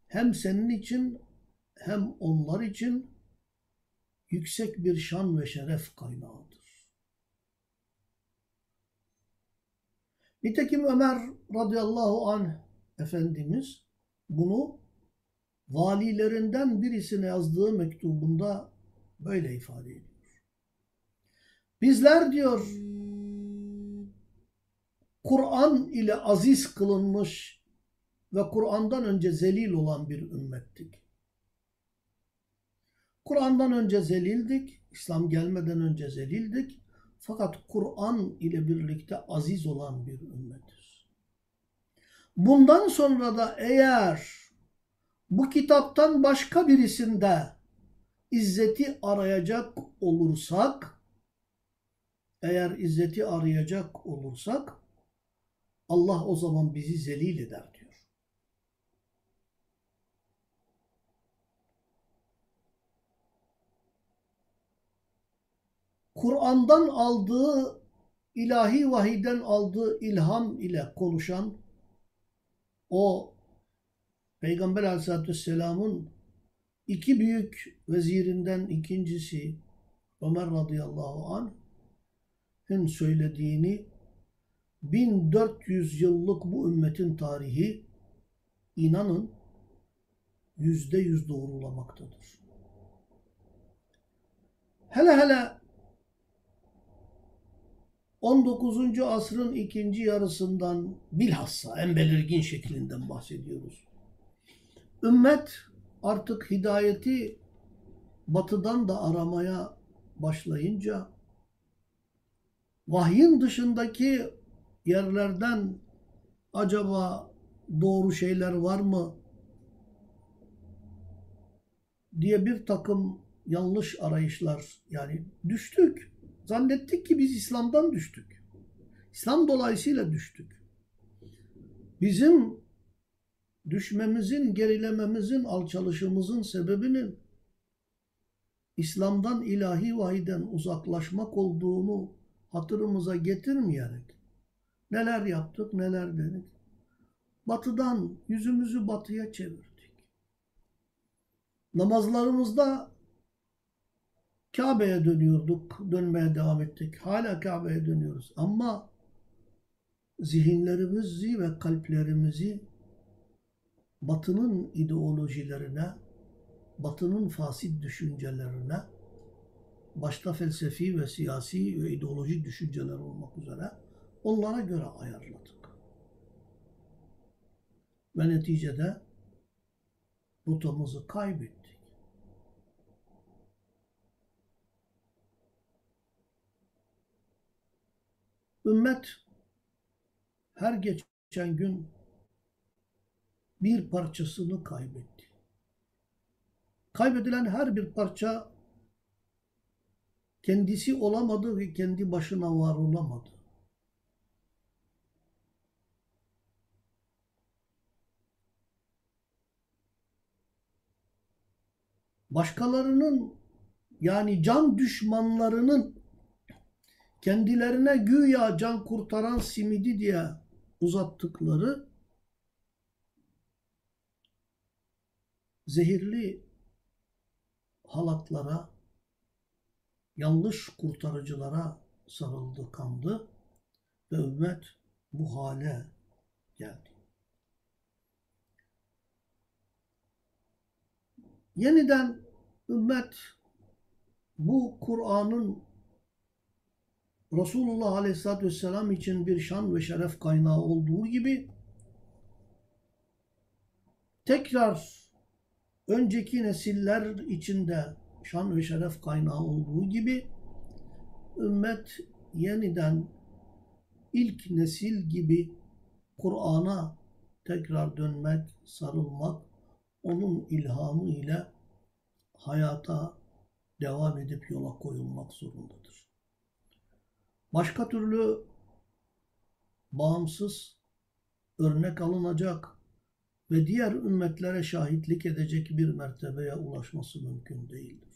Hem senin için hem onlar için yüksek bir şan ve şeref kaynağıdır. Nitekim Ömer radıyallahu anh Efendimiz bunu valilerinden birisine yazdığı mektubunda böyle ifade ediyor. Bizler diyor Kur'an ile aziz kılınmış ve Kur'an'dan önce zelil olan bir ümmettik. Kur'an'dan önce zelildik, İslam gelmeden önce zelildik. Fakat Kur'an ile birlikte aziz olan bir ümmetiz. Bundan sonra da eğer bu kitaptan başka birisinde izzeti arayacak olursak, eğer izzeti arayacak olursak, Allah o zaman bizi zelil eder diyor. Kur'an'dan aldığı, ilahi vahiden aldığı ilham ile konuşan o Peygamber aleyhissalatü vesselamın iki büyük vezirinden ikincisi Ömer radıyallahu anh'ın söylediğini 1400 yıllık bu ümmetin tarihi inanın yüzde yüz doğrulamaktadır. Hele hele 19. asrın ikinci yarısından bilhassa en belirgin şeklinden bahsediyoruz. Ümmet artık hidayeti batıdan da aramaya başlayınca vahyin dışındaki yerlerden acaba doğru şeyler var mı diye bir takım yanlış arayışlar yani düştük. Zannettik ki biz İslam'dan düştük. İslam dolayısıyla düştük. Bizim düşmemizin, gerilememizin, alçalışımızın sebebinin İslam'dan ilahi vahiden uzaklaşmak olduğunu hatırımıza getirmeyerek neler yaptık, neler dedik. Batıdan yüzümüzü batıya çevirdik. Namazlarımızda Kabe'ye dönüyorduk, dönmeye devam ettik. Hala Kabe'ye dönüyoruz. Ama zihinlerimizi ve kalplerimizi batının ideolojilerine, batının fasit düşüncelerine, başta felsefi ve siyasi ve ideolojik düşünceler olmak üzere onlara göre ayarladık. Ve neticede rotamızı kaybettik. Ümmet her geçen gün bir parçasını kaybetti. Kaybedilen her bir parça kendisi olamadı ve kendi başına var olamadı. Başkalarının yani can düşmanlarının kendilerine güya can kurtaran simidi diye uzattıkları zehirli halatlara, yanlış kurtarıcılara sarıldı, kandı ve ümmet bu hale geldi. Yeniden ümmet bu Kur'an'ın Resulullah Aleyhisselatü Vesselam için bir şan ve şeref kaynağı olduğu gibi tekrar önceki nesiller içinde şan ve şeref kaynağı olduğu gibi ümmet yeniden ilk nesil gibi Kur'an'a tekrar dönmek, sarılmak, onun ilhamı ile hayata devam edip yola koyulmak zorundadır. Başka türlü bağımsız, örnek alınacak ve diğer ümmetlere şahitlik edecek bir mertebeye ulaşması mümkün değildir.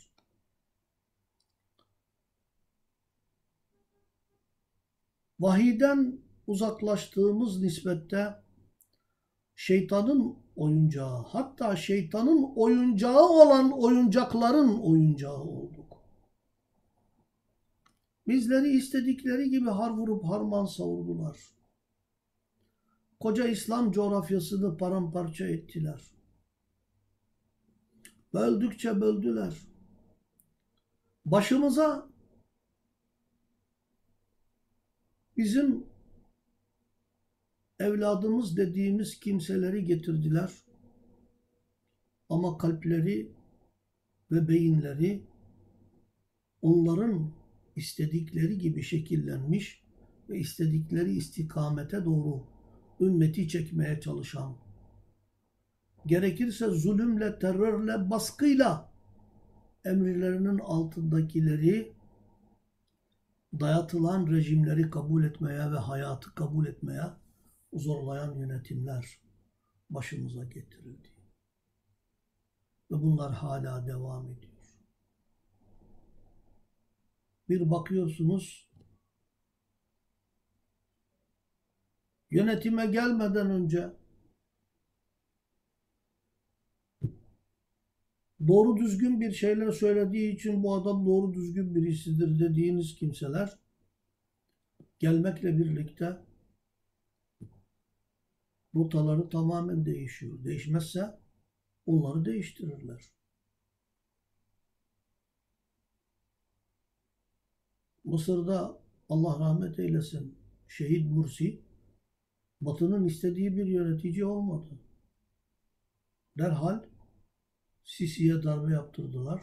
Vahiden uzaklaştığımız nispette şeytanın oyuncağı, hatta şeytanın oyuncağı olan oyuncakların oyuncağı olduk. Bizleri istedikleri gibi har vurup harman savurdular. Koca İslam coğrafyasını paramparça ettiler. Böldükçe böldüler. Başımıza bizim evladımız dediğimiz kimseleri getirdiler. Ama kalpleri ve beyinleri onların istedikleri gibi şekillenmiş ve istedikleri istikamete doğru ümmeti çekmeye çalışan, gerekirse zulümle, terörle, baskıyla emirlerinin altındakileri dayatılan rejimleri kabul etmeye ve hayatı kabul etmeye zorlayan yönetimler başımıza getirildi. Ve bunlar hala devam ediyor. Bir bakıyorsunuz yönetime gelmeden önce doğru düzgün bir şeyler söylediği için bu adam doğru düzgün birisidir dediğiniz kimseler gelmekle birlikte rotaları tamamen değişiyor. Değişmezse onları değiştirirler. Mısır'da Allah rahmet eylesin şehit Mursi Batı'nın istediği bir yönetici olmadı. Derhal Sisi'ye darbe yaptırdılar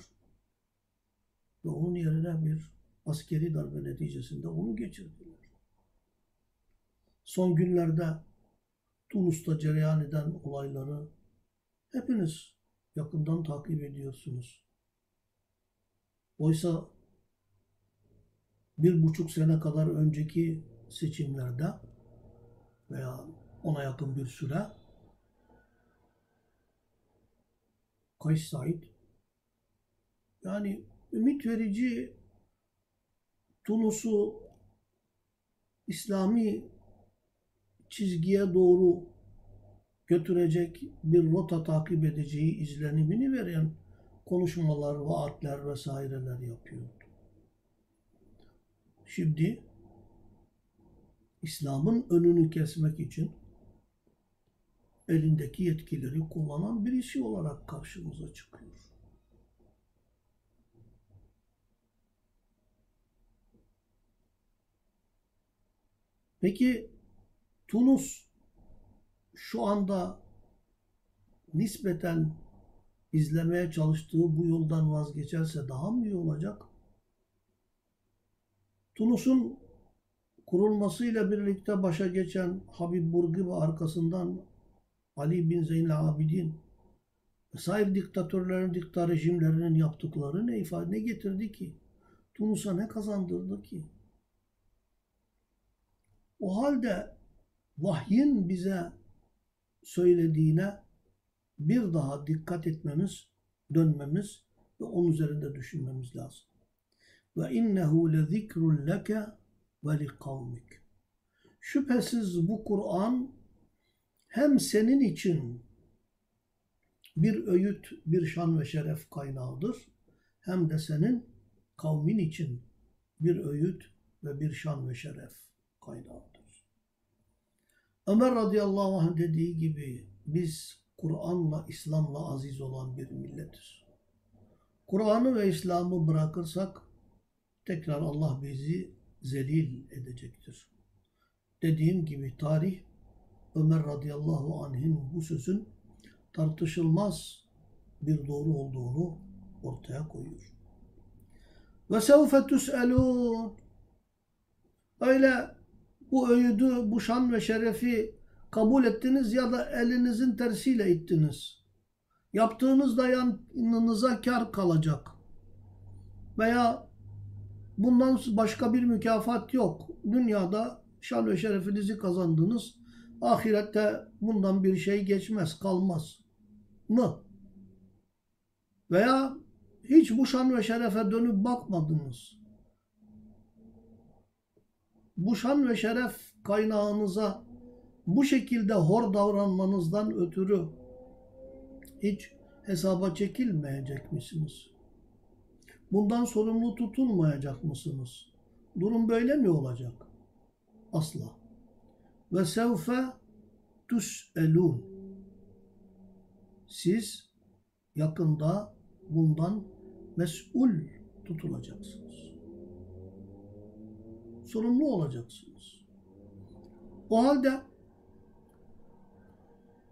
ve onun yerine bir askeri darbe neticesinde onu geçirdiler. Son günlerde Tunus'ta cereyan eden olayları hepiniz yakından takip ediyorsunuz. Oysa bir buçuk sene kadar önceki seçimlerde veya ona yakın bir süre Kays Said yani ümit verici Tunus'u İslami çizgiye doğru götürecek bir rota takip edeceği izlenimini veren konuşmalar, vaatler vesaireler yapıyordu. Şimdi İslam'ın önünü kesmek için elindeki yetkileri kullanan birisi olarak karşımıza çıkıyor. Peki Tunus şu anda nispeten izlemeye çalıştığı bu yoldan vazgeçerse daha mı iyi olacak? Tunus'un kurulmasıyla birlikte başa geçen Habib Burgi ve arkasından Ali bin Zeynel Abidin vesaire diktatörlerin, dikta rejimlerinin yaptıkları ne ifade ne getirdi ki? Tunus'a ne kazandırdı ki? O halde vahyin bize söylediğine bir daha dikkat etmemiz, dönmemiz ve onun üzerinde düşünmemiz lazım. Ve innehu lezikrun leke ve li kavmik. Şüphesiz bu Kur'an hem senin için bir öğüt, bir şan ve şeref kaynağıdır, hem de senin kavmin için bir öğüt ve bir şan ve şeref kaynağıdır. Ömer radıyallahu anh dediği gibi biz Kur'an'la, İslam'la aziz olan bir milletiz. Kur'an'ı ve İslam'ı bırakırsak tekrar Allah bizi zelil edecektir. Dediğim gibi tarih Ömer radıyallahu anh'in bu sözün tartışılmaz bir doğru olduğunu ortaya koyuyor. Ve sevfe tus'elun Öyle bu öğüdü, bu şan ve şerefi kabul ettiniz ya da elinizin tersiyle ittiniz. Yaptığınızda yanınıza kar kalacak. Veya bundan başka bir mükafat yok. Dünyada şan ve şerefinizi kazandınız. Ahirette bundan bir şey geçmez, kalmaz mı? Veya hiç bu şan ve şerefe dönüp bakmadınız. Bu şan ve şeref kaynağınıza bu şekilde hor davranmanızdan ötürü hiç hesaba çekilmeyecek misiniz? Bundan sorumlu tutulmayacak mısınız? Durum böyle mi olacak? Asla. Ve sevfe tus'elun. Siz yakında bundan mesul tutulacaksınız. Sorumlu olacaksınız. O halde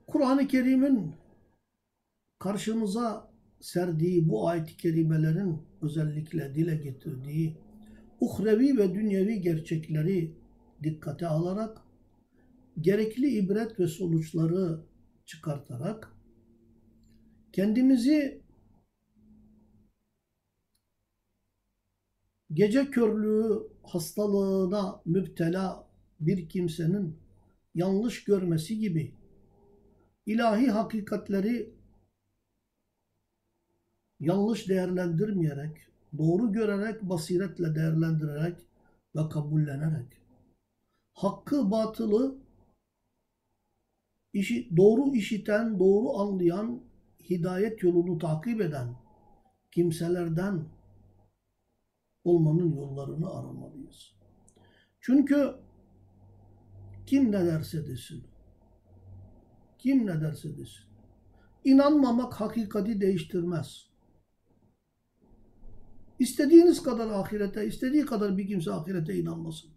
Kur'an-ı Kerim'in karşımıza serdiği bu ayet-i kerimelerin özellikle dile getirdiği uhrevi ve dünyevi gerçekleri dikkate alarak gerekli ibret ve sonuçları çıkartarak kendimizi gece körlüğü hastalığına müptela bir kimsenin yanlış görmesi gibi ilahi hakikatleri yanlış değerlendirmeyerek, doğru görerek, basiretle değerlendirerek ve kabullenerek, hakkı, batılı, işi, doğru işiten, doğru anlayan, hidayet yolunu takip eden kimselerden olmanın yollarını aramalıyız. Çünkü kim ne derse desin, kim ne derse desin, inanmamak hakikati değiştirmez. İstediğiniz kadar ahirete, istediği kadar bir kimse ahirete inanmasın.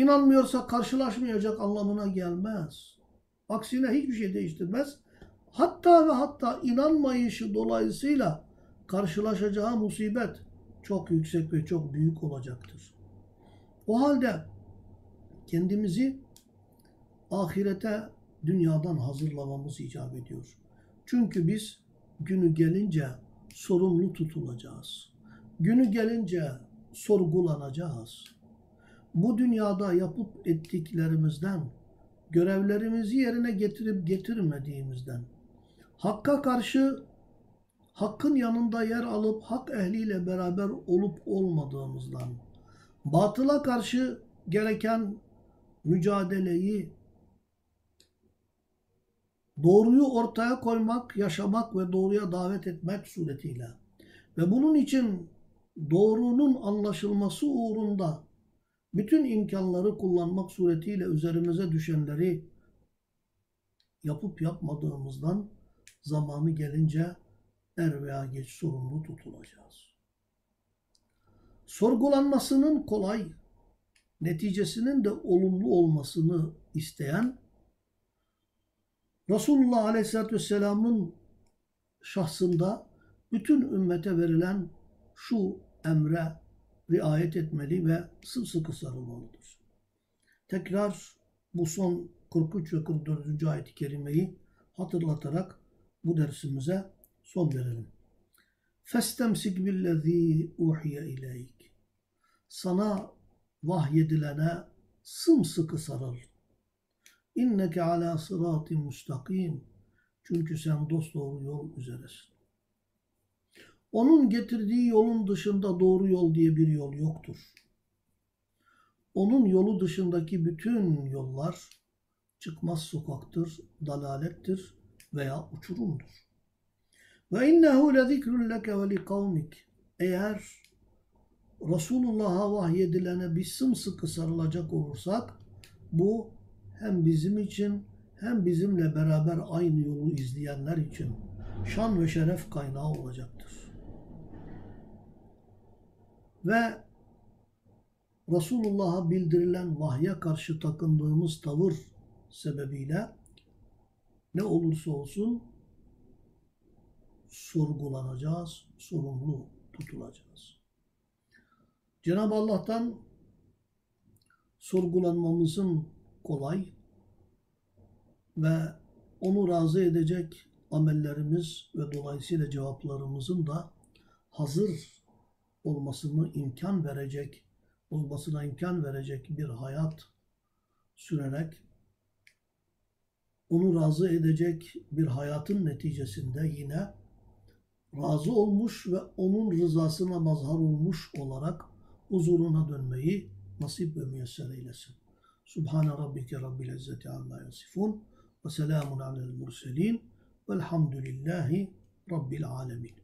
İnanmıyorsa karşılaşmayacak anlamına gelmez. Aksine hiçbir şey değiştirmez. Hatta ve hatta inanmayışı dolayısıyla karşılaşacağı musibet çok yüksek ve çok büyük olacaktır. O halde kendimizi ahirete dünyadan hazırlamamız icap ediyor. Çünkü biz günü gelince sorumlu tutulacağız. Günü gelince sorgulanacağız. Bu dünyada yapıp ettiklerimizden, görevlerimizi yerine getirip getirmediğimizden, Hakka karşı hakkın yanında yer alıp hak ehliyle beraber olup olmadığımızdan, batıla karşı gereken mücadeleyi doğruyu ortaya koymak, yaşamak ve doğruya davet etmek suretiyle ve bunun için doğrunun anlaşılması uğrunda bütün imkanları kullanmak suretiyle üzerimize düşenleri yapıp yapmadığımızdan zamanı gelince er veya geç sorumlu tutulacağız. Sorgulanmasının kolay, neticesinin de olumlu olmasını isteyen Resulullah Aleyhisselatü Vesselam'ın şahsında bütün ümmete verilen şu emre riayet etmeli ve sımsıkı sarılmalıdır. Tekrar bu son 43 ve 44. ayet-i kerimeyi hatırlatarak bu dersimize son verelim. Festemsik billezî uhiye ileyk. Sana vahyedilene sımsıkı sarıl. İnneke ala sıratin müstakim. Çünkü sen dosdoğru yol üzeresin. Onun getirdiği yolun dışında doğru yol diye bir yol yoktur. Onun yolu dışındaki bütün yollar çıkmaz sokaktır, dalalettir veya uçurumdur. Ve innehu lezikrun leke ve kavmik. Eğer Resulullah'a vahyedilene biz sımsıkı sarılacak olursak bu hem bizim için hem bizimle beraber aynı yolu izleyenler için şan ve şeref kaynağı olacaktır. Ve Resulullah'a bildirilen vahye karşı takındığımız tavır sebebiyle ne olursa olsun sorgulanacağız, sorumlu tutulacağız. Cenab-ı Allah'tan sorgulanmamızın kolay ve onu razı edecek amellerimiz ve dolayısıyla cevaplarımızın da hazır olmasını imkan verecek, olmasına imkan verecek bir hayat sürerek onu razı edecek bir hayatın neticesinde yine razı olmuş ve onun rızasına mazhar olmuş olarak huzuruna dönmeyi nasip ve müyesser eylesin. Subhane rabbike rabbil izzeti amma yasifun ve selamun alel murselin velhamdülillahi rabbil alemin.